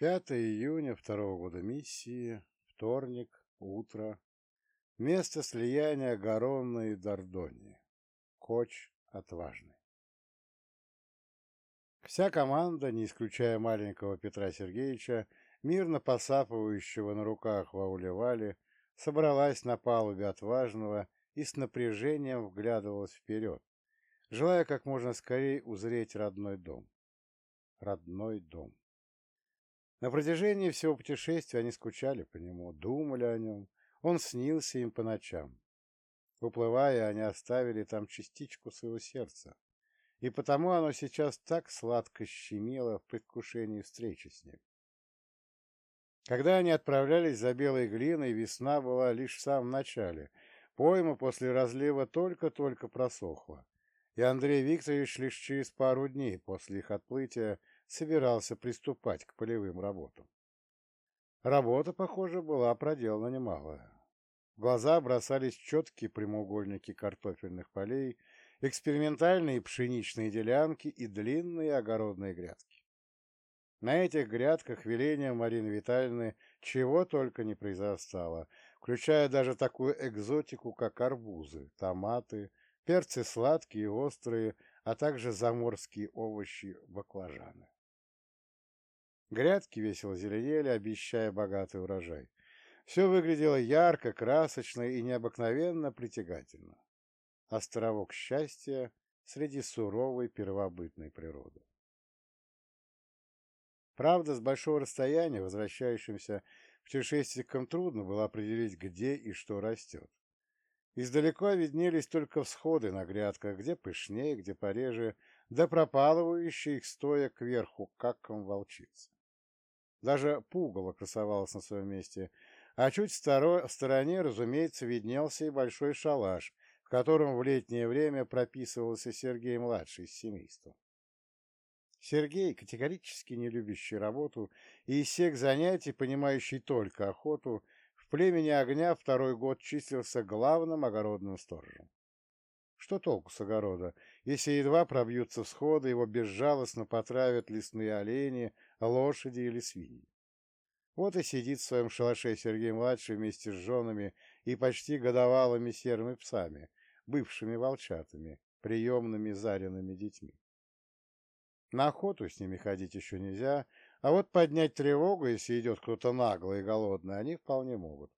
5 июня второго года миссии, вторник, утро. Место слияния Гаронны и Дордони. Коч отважный. Вся команда, не исключая маленького Петра Сергеевича, мирно посапывающего на руках в ауле собралась на палубе отважного и с напряжением вглядывалась вперед, желая как можно скорее узреть родной дом. Родной дом. На протяжении всего путешествия они скучали по нему, думали о нем, он снился им по ночам. Уплывая, они оставили там частичку своего сердца, и потому оно сейчас так сладко щемило в предвкушении встречи с ним. Когда они отправлялись за белой глиной, весна была лишь в самом начале. Пойма после разлива только-только просохла, и Андрей Викторович лишь через пару дней после их отплытия собирался приступать к полевым работам. Работа, похоже, была проделана немалая. В глаза бросались четкие прямоугольники картофельных полей, экспериментальные пшеничные делянки и длинные огородные грядки. На этих грядках велением Марины Витальевны чего только не произрастало, включая даже такую экзотику, как арбузы, томаты, перцы сладкие и острые, а также заморские овощи, баклажаны. Грядки весело зеленели, обещая богатый урожай. Все выглядело ярко, красочно и необыкновенно притягательно. Островок счастья среди суровой первобытной природы. Правда, с большого расстояния возвращающимся путешественникам трудно было определить, где и что растет. Издалека виднелись только всходы на грядках, где пышнее, где пореже, да пропалывающие их стоя кверху, каком волчицы. Даже пугало красовалось на своем месте, а чуть в стороне, разумеется, виднелся и большой шалаш, в котором в летнее время прописывался Сергей-младший с семейством. Сергей, категорически не любящий работу и из всех занятий, понимающий только охоту, в племени огня второй год числился главным огородным сторожем. Что толку с огорода, если едва пробьются всходы, его безжалостно потравят лесные олени, лошади или свиньи? Вот и сидит в своем шалаше Сергей-младший вместе с женами и почти годовалыми серыми псами, бывшими волчатами, приемными заренными детьми. На охоту с ними ходить еще нельзя, а вот поднять тревогу, если идет кто-то наглый и голодный, они вполне могут.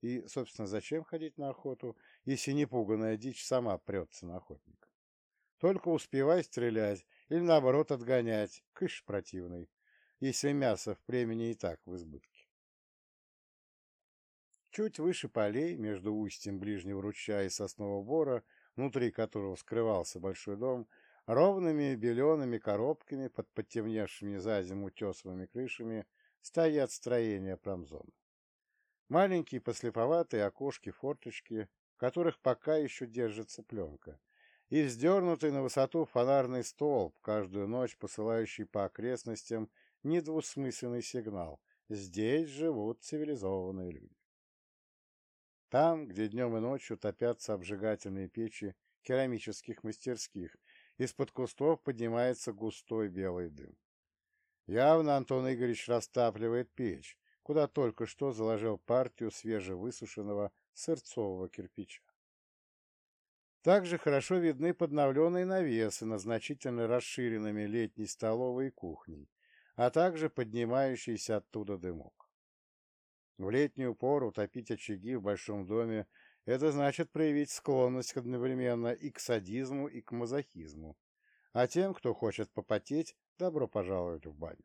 И, собственно, зачем ходить на охоту, если непуганная дичь сама прется на охотника? Только успевай стрелять или, наоборот, отгонять, кыш противный, если мясо в племени и так в избытке. Чуть выше полей, между устьем ближнего ручья и соснового бора, внутри которого скрывался большой дом, Ровными белеными коробками под потемневшими за зиму тесовыми крышами стоят строения промзоны. Маленькие послеповатые окошки-форточки, в которых пока еще держится пленка, и вздернутый на высоту фонарный столб, каждую ночь посылающий по окрестностям недвусмысленный сигнал «Здесь живут цивилизованные люди». Там, где днем и ночью топятся обжигательные печи керамических мастерских из-под кустов поднимается густой белый дым. Явно Антон Игоревич растапливает печь, куда только что заложил партию свежевысушенного сырцового кирпича. Также хорошо видны подновленные навесы на значительно расширенными летней столовой и кухней, а также поднимающийся оттуда дымок. В летнюю пору топить очаги в большом доме это значит проявить склонность одновременно и к садизму, и к мазохизму. А тем, кто хочет попотеть, добро пожаловать в баню.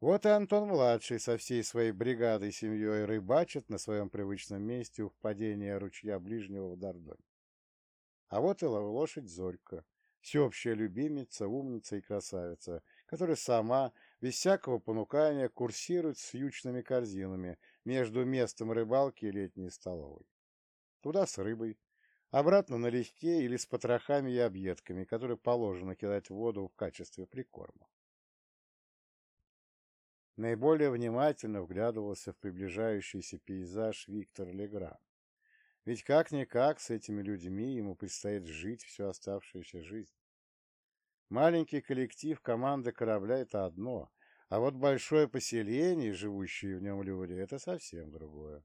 Вот и Антон-младший со всей своей бригадой семьей рыбачит на своем привычном месте у впадения ручья ближнего в Дордонь. А вот и лошадь Зорька, всеобщая любимица, умница и красавица, которая сама, без всякого понукания, курсирует с ючными корзинами между местом рыбалки и летней столовой. Туда с рыбой, обратно налегке или с потрохами и объедками, которые положено кидать в воду в качестве прикорма. Наиболее внимательно вглядывался в приближающийся пейзаж Виктор Легран. Ведь как-никак с этими людьми ему предстоит жить всю оставшуюся жизнь. Маленький коллектив команды корабля — это одно, А вот большое поселение, живущие в нем люди, это совсем другое.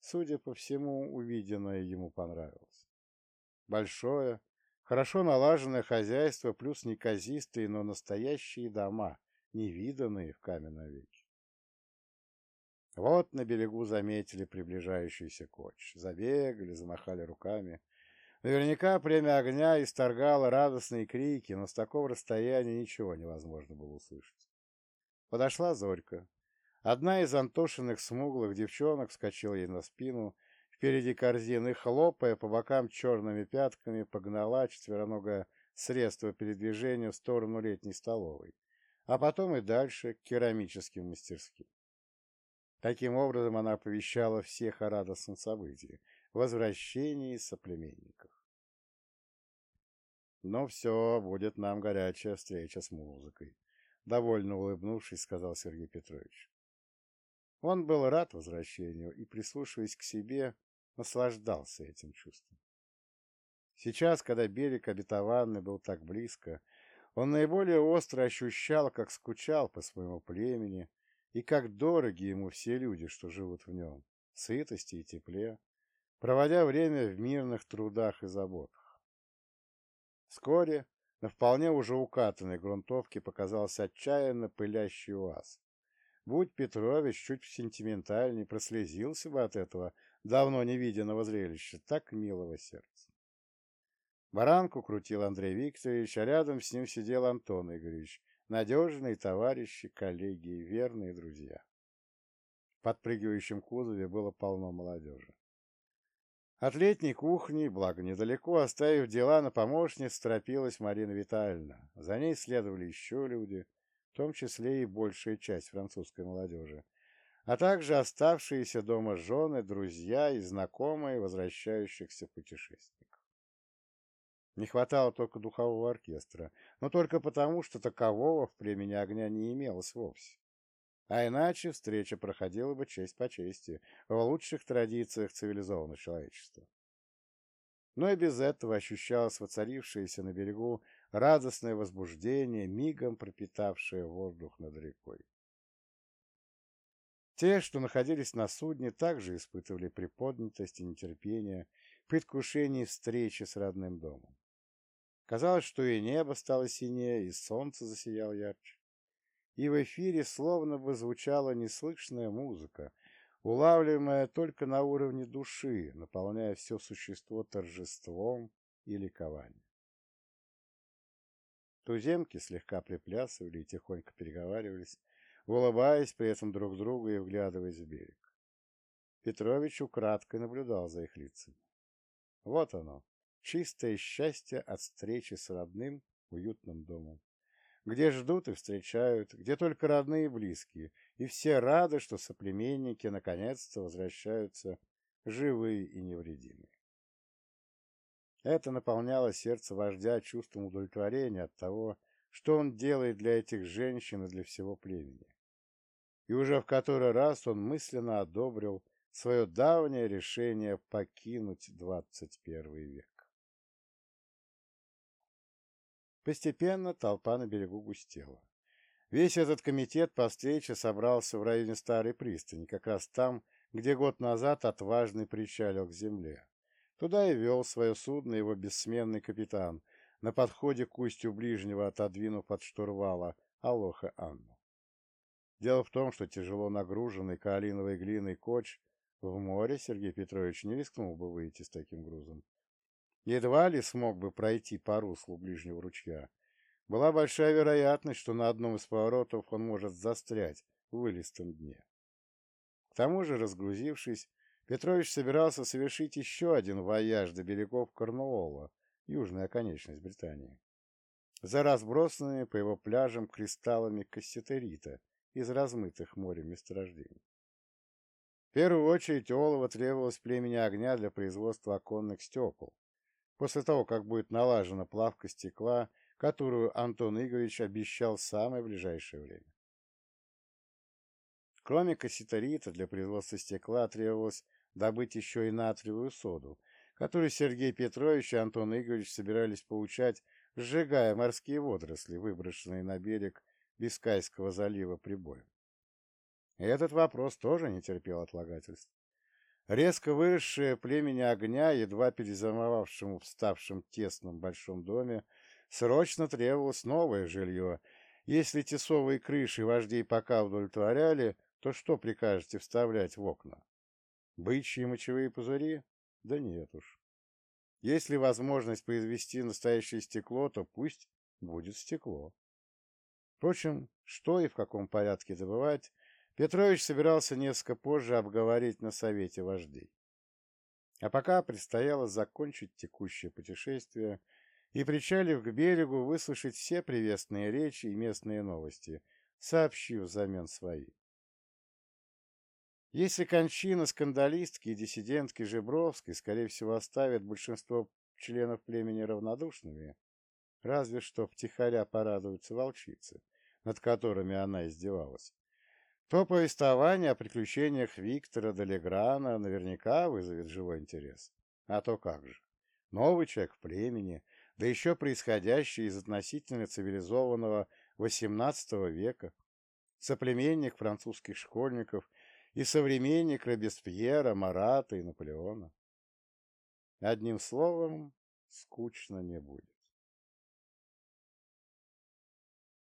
Судя по всему, увиденное ему понравилось. Большое, хорошо налаженное хозяйство плюс неказистые, но настоящие дома, невиданные в каменном веке. Вот на берегу заметили приближающийся коч. Забегали, замахали руками. Наверняка премия огня исторгала радостные крики, но с такого расстояния ничего невозможно было услышать. Подошла Зорька. Одна из Антошиных смуглых девчонок вскочила ей на спину, впереди корзины, хлопая по бокам черными пятками, погнала четвероногое средство передвижения в сторону летней столовой, а потом и дальше к керамическим мастерским. Таким образом, она оповещала всех о радостном событии — возвращении соплеменников. «Ну все, будет нам горячая встреча с музыкой», — довольно улыбнувшись, сказал Сергей Петрович. Он был рад возвращению и, прислушиваясь к себе, наслаждался этим чувством. Сейчас, когда берег обетованный был так близко, он наиболее остро ощущал, как скучал по своему племени, и как дороги ему все люди, что живут в нем, в сытости и тепле, проводя время в мирных трудах и заботах. Вскоре на вполне уже укатанной грунтовке показался отчаянно пылящий УАЗ. Будь Петрович чуть сентиментальней, прослезился бы от этого давно невиденного зрелища, так милого сердца. Баранку крутил Андрей Викторович, а рядом с ним сидел Антон Игоревич, надежные товарищи, коллеги, верные друзья. В подпрыгивающем кузове было полно молодежи. От летней кухни, благо недалеко, оставив дела на помощниц, торопилась Марина Витальевна. За ней следовали еще люди, в том числе и большая часть французской молодежи, а также оставшиеся дома жены, друзья и знакомые возвращающихся путешественников. Не хватало только духового оркестра, но только потому, что такового в племени огня не имелось вовсе. А иначе встреча проходила бы честь по чести, в лучших традициях цивилизованного человечества. Но и без этого ощущалось воцарившееся на берегу радостное возбуждение, мигом пропитавшее воздух над рекой. Те, что находились на судне, также испытывали приподнятость и нетерпение, предвкушение встречи с родным домом. Казалось, что и небо стало синее, и солнце засияло ярче. И в эфире словно бы звучала неслышная музыка, улавливаемая только на уровне души, наполняя все существо торжеством и ликованием. Туземки слегка приплясывали и тихонько переговаривались, улыбаясь при этом друг другу и вглядываясь в берег. Петрович украдкой наблюдал за их лицами. Вот оно, чистое счастье от встречи с родным, уютным домом, где ждут и встречают, где только родные и близкие, и все рады, что соплеменники наконец-то возвращаются живые и невредимые. Это наполняло сердце вождя чувством удовлетворения от того, что он делает для этих женщин и для всего племени. И уже в который раз он мысленно одобрил свое давнее решение покинуть двадцать первый век. Постепенно толпа на берегу густела. Весь этот комитет по встрече собрался в районе Старой пристани, как раз там, где год назад отважный причалил к земле. Туда и вел свое судно его бессменный капитан, на подходе к устью ближнего отодвинув от штурвала Алоха Анну. Дело в том, что тяжело нагруженный каолиновой глиной коч в море Сергей Петрович не рискнул бы выйти с таким грузом едва ли смог бы пройти по руслу ближнего ручья. Была большая вероятность, что на одном из поворотов он может застрять в вылистом дне. К тому же, разгрузившись, Петрович собирался совершить еще один вояж до берегов Корнуолла, южная оконечность Британии, за разбросанными по его пляжам кристаллами кассетерита из размытых морем месторождений. В первую очередь олово требовалось племени огня для производства оконных стекол, после того, как будет налажена плавка стекла, которую Антон Игоревич обещал в самое ближайшее время. Кроме касситерита для производства стекла требовалось добыть еще и натриевую соду, которую Сергей Петрович и Антон Игоревич собирались получать, сжигая морские водоросли, выброшенные на берег Бискайского залива прибоем? Этот вопрос тоже не терпел отлагательств. Резко выросшее племени огня, едва перезимовавшему в ставшем тесном большом доме, срочно требовалось новое жилье. Если тесовые крыши вождей пока удовлетворяли, то что прикажете вставлять в окна? Бычьи мочевые пузыри? Да нет уж. Если возможность произвести настоящее стекло, то пусть будет стекло. Впрочем, что и в каком порядке добывать, Петрович собирался несколько позже обговорить на совете вождей. А пока предстояло закончить текущее путешествие и, причалив к берегу, выслушать все приветственные речи и местные новости, сообщив взамен свои. Если кончина скандалистки и диссидентки Жебровской, скорее всего, оставит большинство членов племени равнодушными, разве что втихаря порадуются волчицы, над которыми она издевалась, то повествование о приключениях Виктора Делеграна наверняка вызовет живой интерес. А то как же. Новый человек в племени, да еще происходящий из относительно цивилизованного XVIII века, соплеменник французских школьников и современник Робеспьера, Марата и Наполеона. Одним словом, скучно не будет.